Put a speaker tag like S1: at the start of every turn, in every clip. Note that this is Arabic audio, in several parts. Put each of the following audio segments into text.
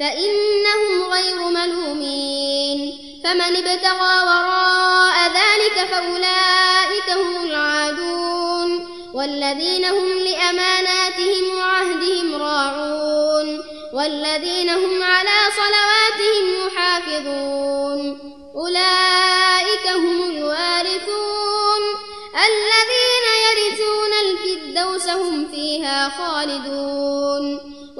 S1: فإنهم غير ملومين فمن ابتغى وراء ذلك فأولئك هم العادون والذين هم لأماناتهم وعهدهم راعون والذين هم على صلواتهم يحافظون أولئك هم الوارثون الذين يرثون الفردوس هم فيها خالدون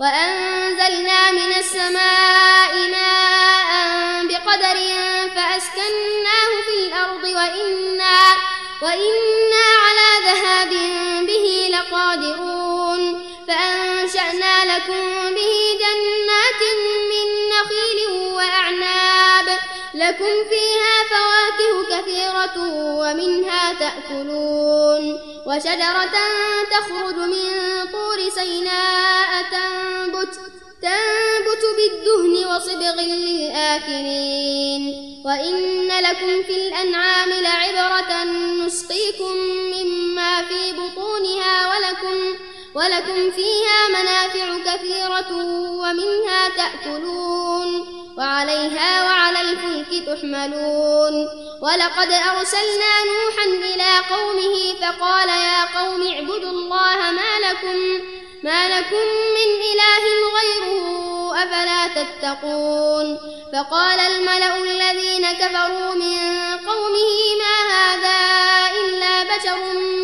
S1: وأنزلنا من السماء ماء بقدر فأسكناه في الأرض وإنا, وإنا على ذهاب به لقادرون. فأنشأنا لكم لكم فيها فواكه كثيرة ومنها تأكلون وشجرة تخرج من طور سيناء تنبت تنبت بالدهن وصبغ للآكلين وإن لكم في الأنعام لعبرة نسقيكم مما في بطونها ولكم ولكم فيها منافع كثيرة ومنها تأكلون وعليها وعلى الفلك تحملون ولقد أرسلنا نوحا إلى قومه فقال يا قوم اعبدوا الله ما لكم ما لكم من إله غيره أفلا تتقون فقال الملأ الذين كفروا من قومه ما هذا إلا بشر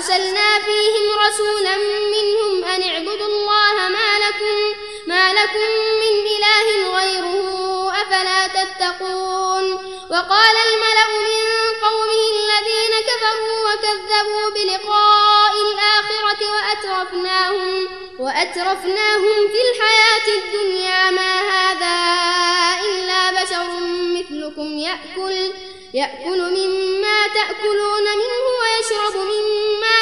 S1: فأرسلنا فيهم رسولا منهم أن اعبدوا الله ما لكم ما لكم من إله غيره أفلا تتقون؟ وقال الملأ من قومه الذين كفروا وكذبوا بلقاء الآخرة وأترفناهم وأترفناهم في الحياة الدنيا ما هذا إلا بشر مثلكم يأكل يأكل مما تأكلون منه ويشرب مما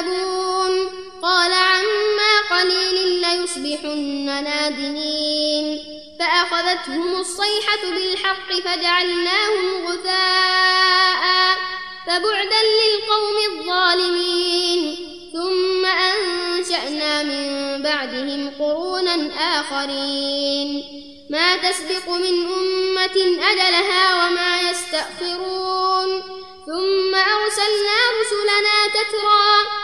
S1: بما كذبون قال عما قليل ليصبحن نادمين. فأخذتهم الصيحة بالحق فجعلناهم غثاء فبعدا للقوم الظالمين. ثم أنشأنا من بعدهم قرونا آخرين. ما تسبق من أمة أجلها وما يستأخرون. ثم أرسلنا رسلنا تترى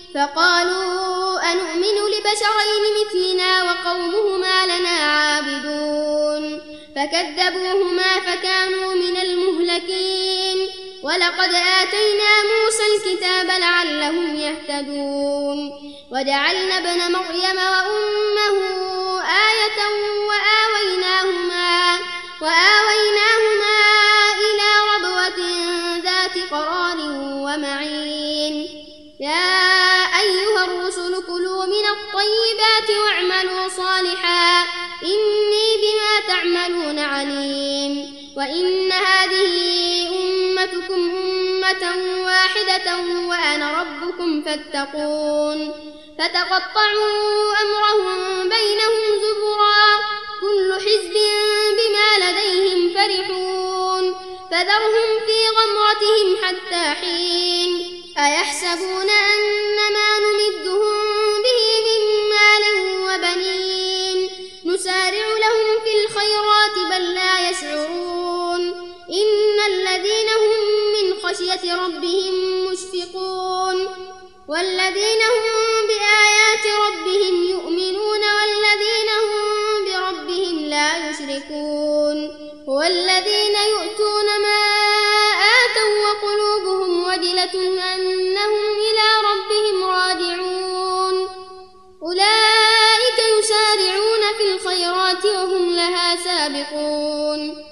S1: فقالوا أنؤمن لبشرين مثلنا وقومهما لنا عابدون فكذبوهما فكانوا من المهلكين ولقد آتينا موسى الكتاب لعلهم يهتدون وجعلنا ابن مريم وأمه آية وآويناهما وآويناهما الطيبات واعملوا صالحا إني بما تعملون عليم وإن هذه أمتكم أمة واحدة وأنا ربكم فاتقون فتقطعوا أمرهم بينهم زبرا كل حزب بما لديهم فرحون فذرهم في غمرتهم حتى حين أيحسبون أن ما نمدهم خشية ربهم مشفقون والذين هم بآيات ربهم يؤمنون والذين هم بربهم لا يشركون والذين يؤتون ما آتوا وقلوبهم وجلة أنهم إلى ربهم راجعون أولئك يسارعون في الخيرات وهم لها سابقون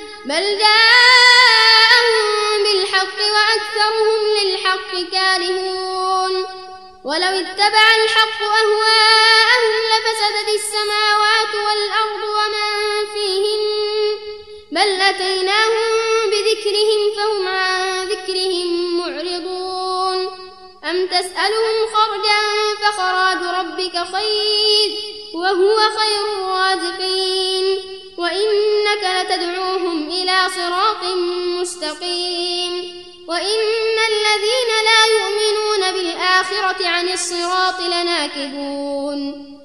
S1: بل جاءهم بالحق وأكثرهم للحق كارهون. ولو اتبع الحق أهواءهم لفسدت السماوات والأرض ومن فيهن. بل أتيناهم بذكرهم فهم عن ذكرهم معرضون. أم تسألهم خرجا فخراج ربك خير وهو خير الرازقين. وإنك لتدعوهم إلى صراط مستقيم. وإن الذين لا يؤمنون بالآخرة عن الصراط لناكبون.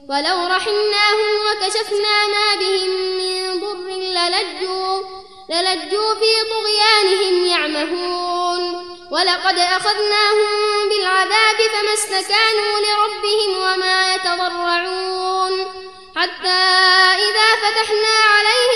S1: ولو رحمناهم وكشفنا ما بهم من ضر للجوا للجوا في طغيانهم يعمهون. ولقد أخذناهم بالعذاب فما استكانوا لربهم وما يتضرعون حتى إذا فتحنا عليهم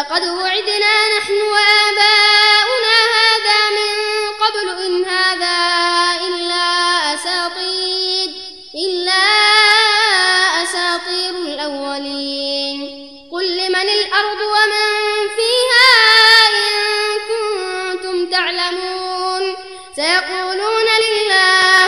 S1: لقد وعدنا نحن وآباؤنا هذا من قبل إن هذا إلا أساطير إلا أساطير الأولين. قل لمن الأرض ومن فيها إن كنتم تعلمون. سيقولون لله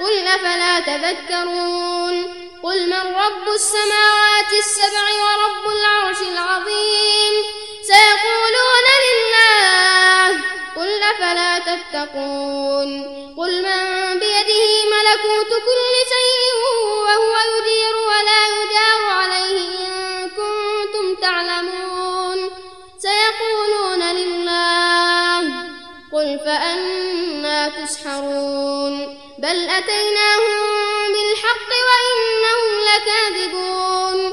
S1: قل أفلا تذكرون؟ قل من رب السماوات السبع ورب العرش العظيم؟ سيقولون لله قل أفلا تتقون قل من بيده ملكوت كل شيء وهو يدير ولا يدار عليه إن كنتم تعلمون سيقولون لله قل فأنا تسحرون بل أتيناهم بالحق وإنهم لكاذبون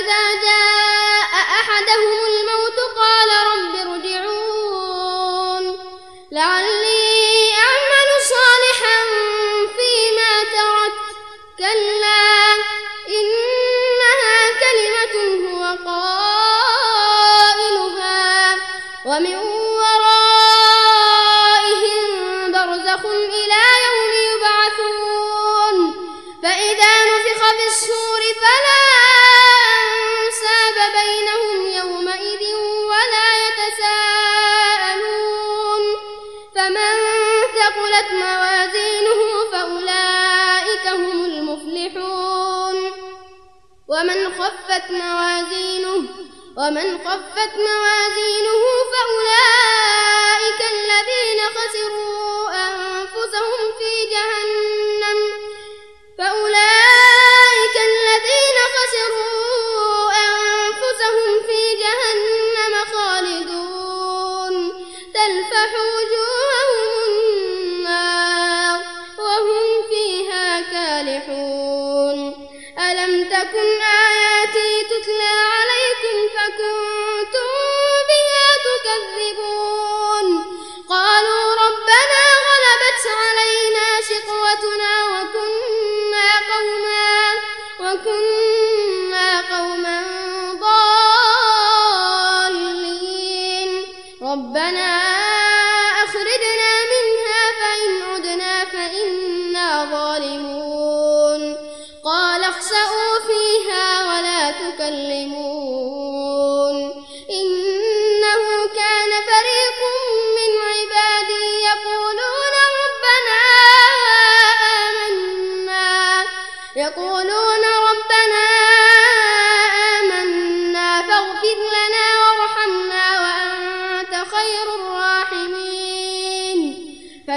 S1: خفت موازينه ومن خفت موازينه فأولئك الذين خسروا أنفسهم في جهنم. فأولئك الذين خسروا أنفسهم في جهنم خالدون. تلفح وجوههم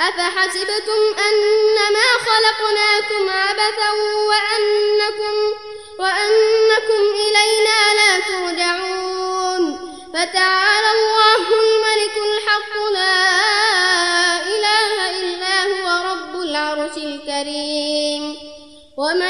S1: أفحسبتم أنما خلقناكم عبثا وأنكم وأنكم إلينا لا ترجعون فتعالى الله الملك الحق لا إله إلا هو رب العرش الكريم. ومن